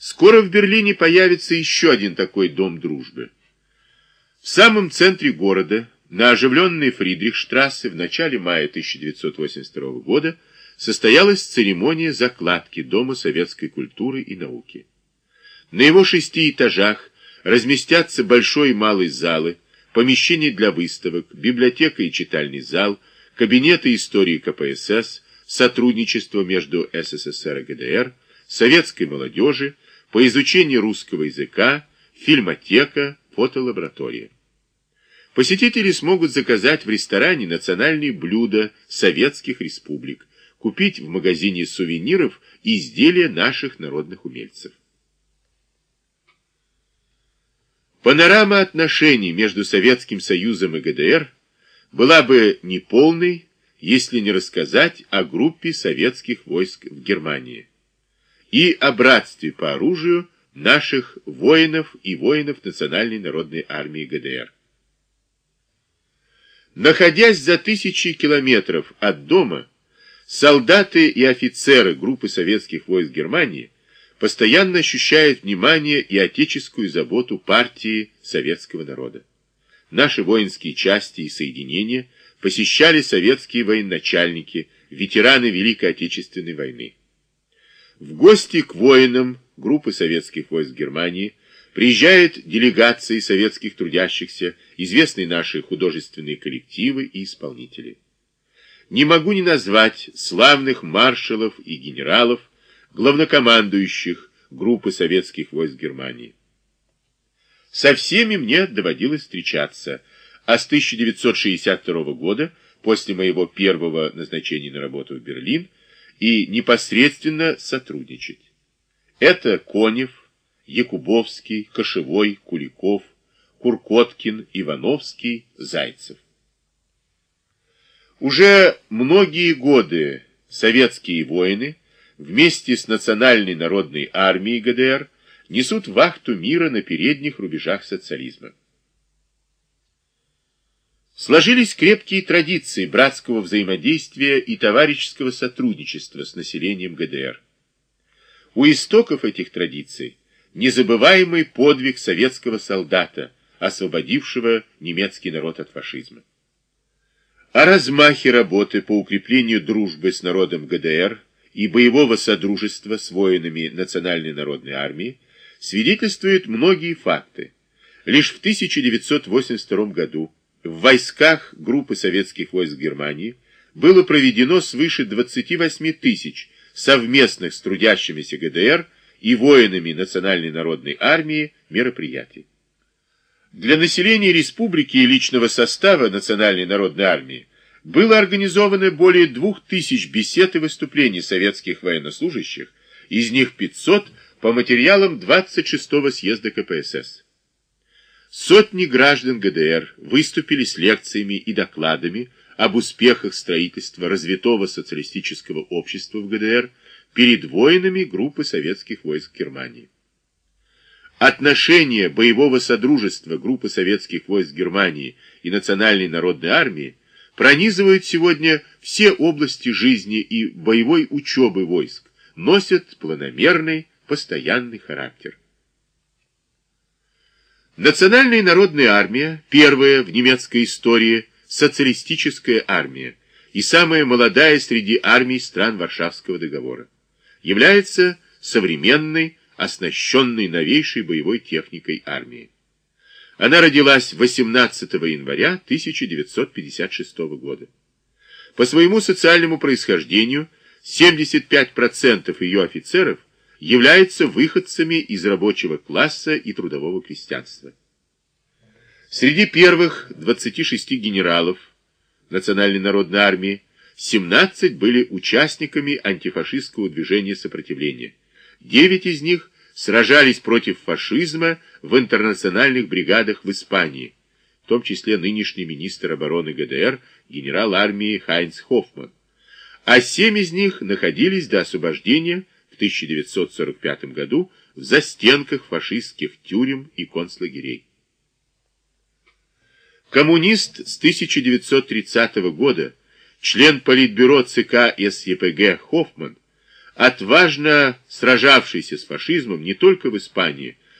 Скоро в Берлине появится еще один такой дом дружбы. В самом центре города, на оживленной Фридрихштрассе в начале мая 1982 года, состоялась церемония закладки Дома советской культуры и науки. На его шести этажах разместятся большой и малый залы, помещения для выставок, библиотека и читальный зал, кабинеты истории КПСС, сотрудничество между СССР и ГДР, советской молодежи, по изучению русского языка, фильмотека, фотолаборатория. Посетители смогут заказать в ресторане национальные блюда советских республик, купить в магазине сувениров изделия наших народных умельцев. Панорама отношений между Советским Союзом и ГДР была бы неполной, если не рассказать о группе советских войск в Германии и о братстве по оружию наших воинов и воинов Национальной народной армии ГДР. Находясь за тысячи километров от дома, солдаты и офицеры группы советских войск Германии постоянно ощущают внимание и отеческую заботу партии советского народа. Наши воинские части и соединения посещали советские военачальники, ветераны Великой Отечественной войны. В гости к воинам группы советских войск Германии приезжают делегации советских трудящихся, известные наши художественные коллективы и исполнители. Не могу не назвать славных маршалов и генералов, главнокомандующих группы советских войск Германии. Со всеми мне доводилось встречаться, а с 1962 года, после моего первого назначения на работу в Берлин, и непосредственно сотрудничать. Это Конев, Якубовский, Кошевой, Куликов, Куркоткин, Ивановский, Зайцев. Уже многие годы советские воины вместе с Национальной народной армией ГДР несут вахту мира на передних рубежах социализма. Сложились крепкие традиции братского взаимодействия и товарищеского сотрудничества с населением ГДР. У истоков этих традиций незабываемый подвиг советского солдата, освободившего немецкий народ от фашизма. О размахе работы по укреплению дружбы с народом ГДР и боевого содружества с воинами Национальной народной армии свидетельствуют многие факты. Лишь в 1982 году в войсках группы советских войск Германии было проведено свыше 28 тысяч совместных с трудящимися ГДР и воинами Национальной народной армии мероприятий. Для населения республики и личного состава Национальной народной армии было организовано более двух тысяч бесед и выступлений советских военнослужащих, из них 500 по материалам 26-го съезда КПСС. Сотни граждан ГДР выступили с лекциями и докладами об успехах строительства развитого социалистического общества в ГДР перед воинами группы советских войск Германии. Отношения боевого содружества группы советских войск Германии и Национальной народной армии пронизывают сегодня все области жизни и боевой учебы войск, носят планомерный, постоянный характер. Национальная народная армия, первая в немецкой истории социалистическая армия и самая молодая среди армий стран Варшавского договора, является современной, оснащенной новейшей боевой техникой армией. Она родилась 18 января 1956 года. По своему социальному происхождению 75% ее офицеров – являются выходцами из рабочего класса и трудового крестьянства. Среди первых 26 генералов Национальной народной армии 17 были участниками антифашистского движения сопротивления. 9 из них сражались против фашизма в интернациональных бригадах в Испании, в том числе нынешний министр обороны ГДР генерал армии Хайнц Хоффман. А 7 из них находились до освобождения 1945 году в застенках фашистских тюрем и концлагерей. Коммунист с 1930 года, член политбюро ЦК СЕПГ Хоффман, отважно сражавшийся с фашизмом не только в Испании,